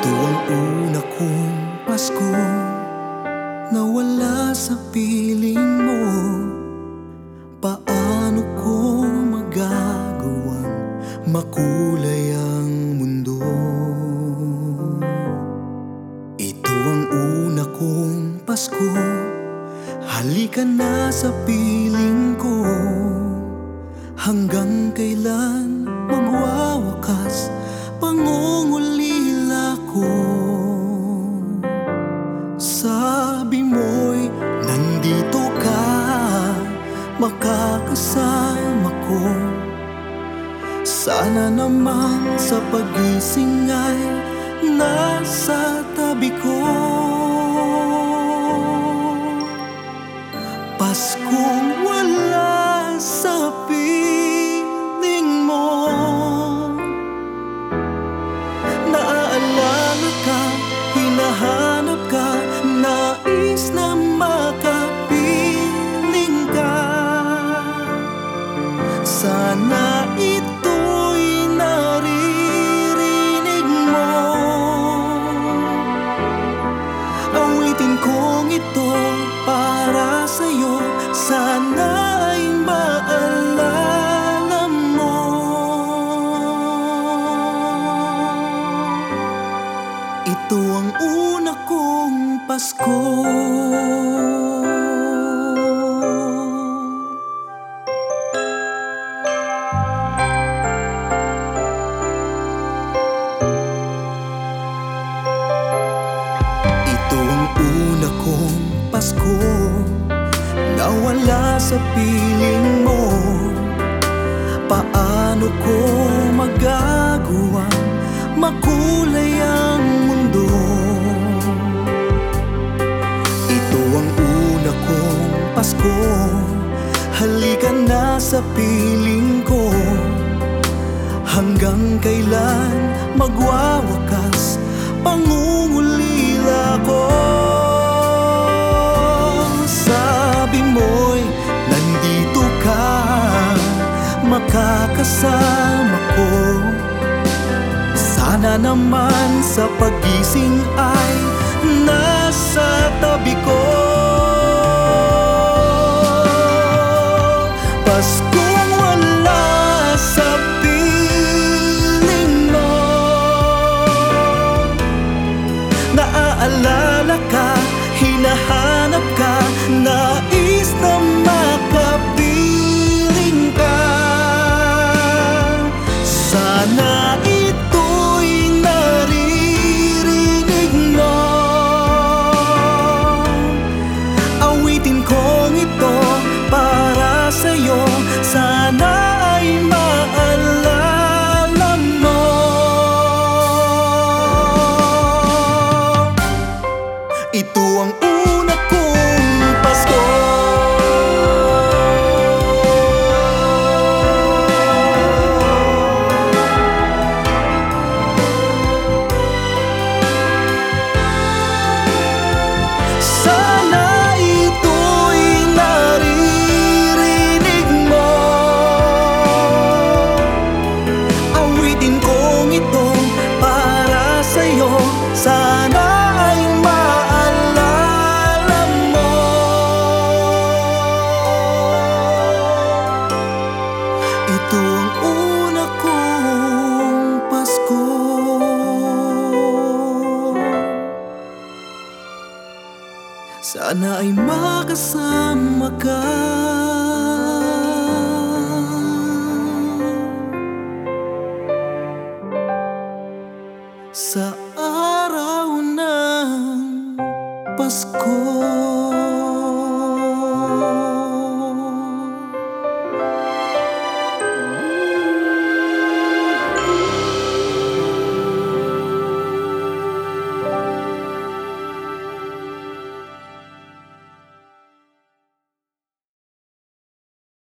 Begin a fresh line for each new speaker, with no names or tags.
Ito ang una kong Pasko Nawala sa piling mo. Paano ko magagawang makulay ang mundo? Ito ang una kong Pasko. Halika na sa piling ko. Hanggang kailan magwawakas Sana naman sa pagising ay Nasa tabi ko. Paskong wala sa piling mo. Naaalala ka, hinahanap ka Nais na makapiling ka. Sana Awitin kong ito para sa'yo. Sana ay maalala mo. Ito ang una kong Pasko kong Pasko Nawala sa piling mo. Paano ko magagawa Makulay ang mundo? Ito ang una kong Pasko. Halika na sa piling ko. Hanggang kailan magwawakas? Pangungulila ko Makakasama ko. Sana naman sa pagising ay Nasa Ito ang Sana ay makasama ka. Sa araw ng Pasko